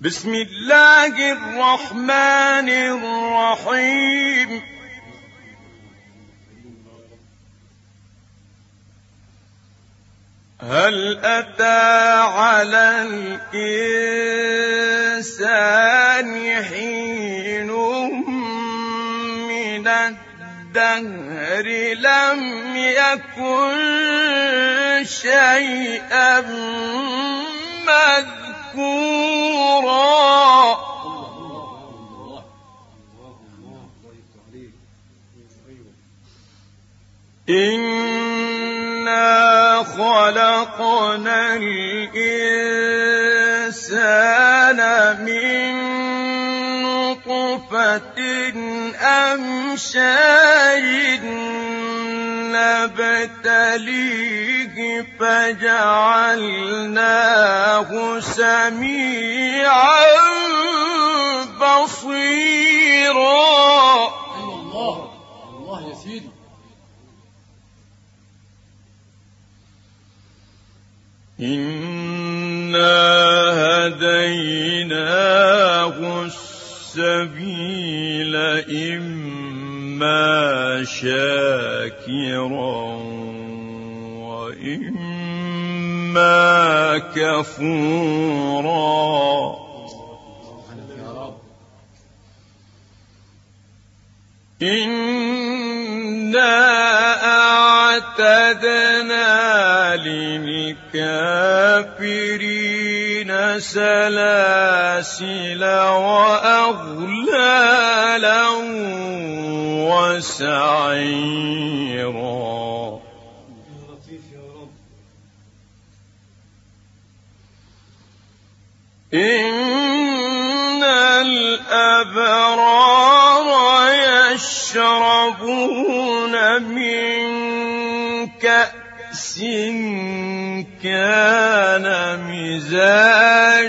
بسم الله الرحمن الرحيم. هل أتى على الإنسان حين من الدهر لم يكن شيئا مذكورا؟ إنا خلقنا الإنسان من نطفة أمشاج نبتليه فجعلناه سميعا بصيرا. الله الله يا سيدي. السبيل إما شاكرا وإما كفورا. إنا أعتدنا للكافرين. سلاسل وأغلالا وسعيرا. إن الأبرار يشربون من كأس كان مزاجها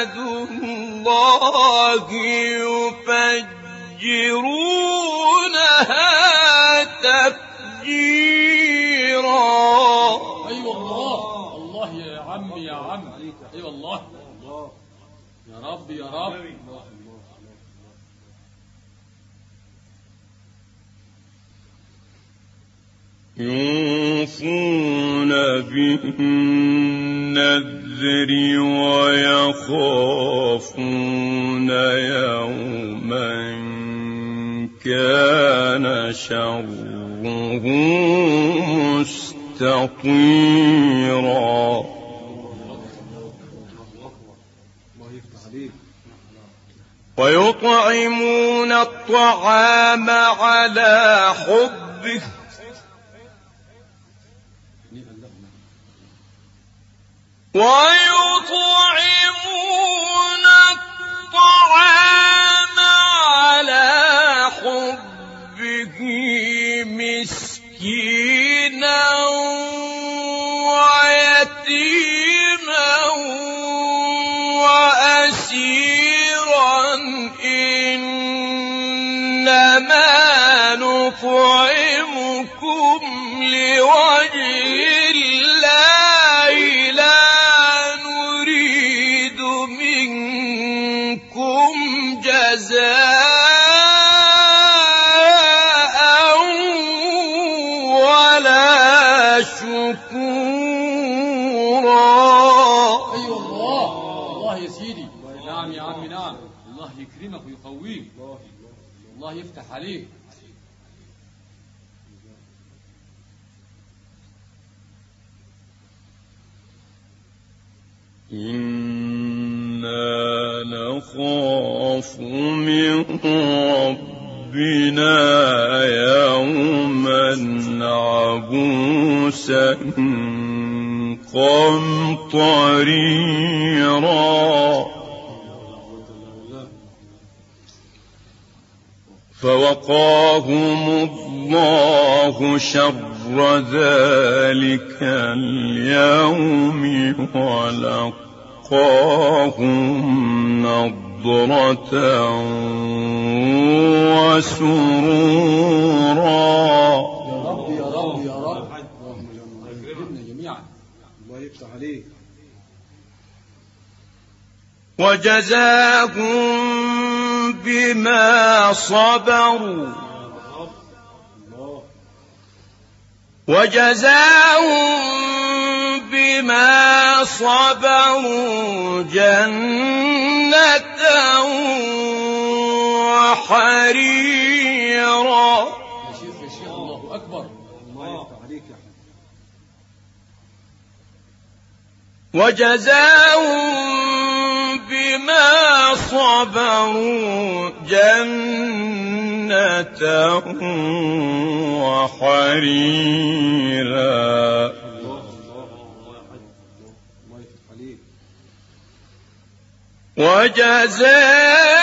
عباد الله يفجرونها تفجيرا. الله. الله يا عم يا عم. أيوه الله. يا رب يا رب. يوفون بالنذر ويخافون يوما كان شره مستطيرا. ويطعمون الطعام على حبه. ويطعمون الطعام على حبه مسكينا ويتيما وأسيرا إنما نطعمكم لوجه يكرمك ويقويك. الله يفتح عليك. إنا نخاف من ربنا يوما عبوسا قمطريرا. فوقاهم الله شر ذلك اليوم ولقاهم نضرة وسرورا. يا رب يا رب يا رب جميعا الله يفتح عليك وجزاهم بما صبروا. وجزاهم بما صبروا جنة وحريرا. وجزاهم صبروا جنة وحريرا. الله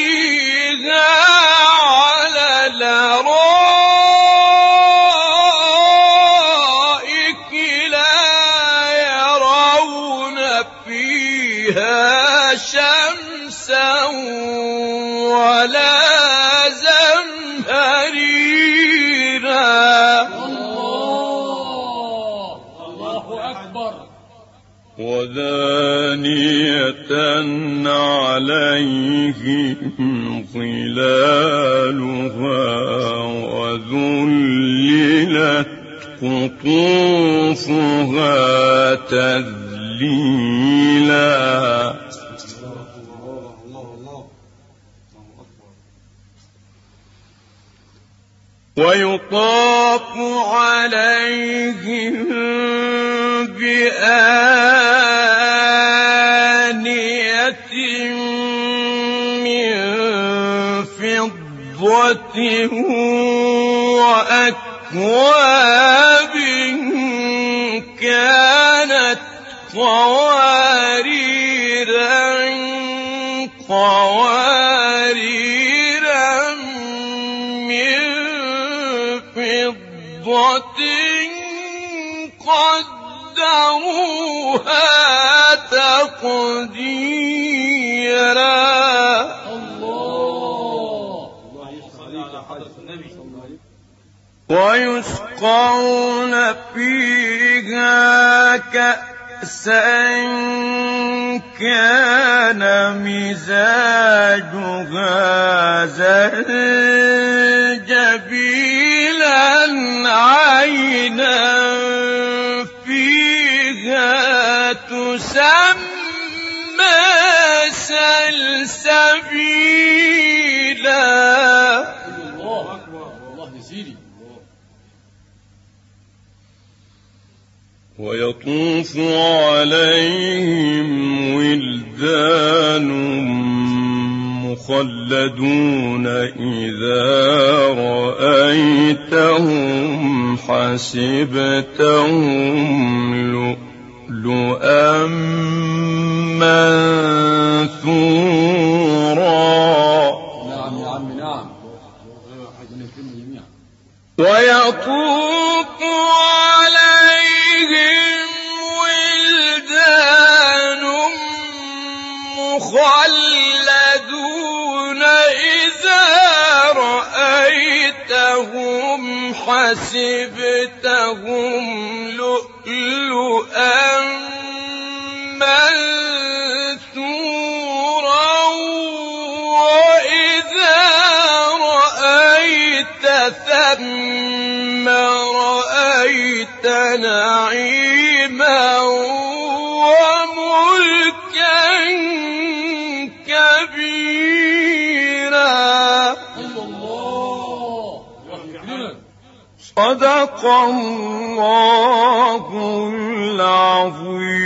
فيها على الأرائك لا يرون فيها شمسا ولا زمهريرا. الله الله اكبر ودانية عليهم ظلالها وذللت قطوفها تذليلا. ويطاف عليهم من فضة وأكواب كانت قواريرا قواريرا من فضة قدروها تقديرا. ويسقون فيها كأسا كان مزاجها زنجبيلا عينا سلسبيلا الله ويطوف عليهم ولدان مخلدون إذا رأيتهم حسبتهم لؤلؤا منثورا. نعم نعم. جميعا. ويطوف عليهم ولدان مخلدون إذا رأيتهم حسبتهم لؤلؤا ثم رأيت نعيما وملكا كبيرا. صدق الله العظيم.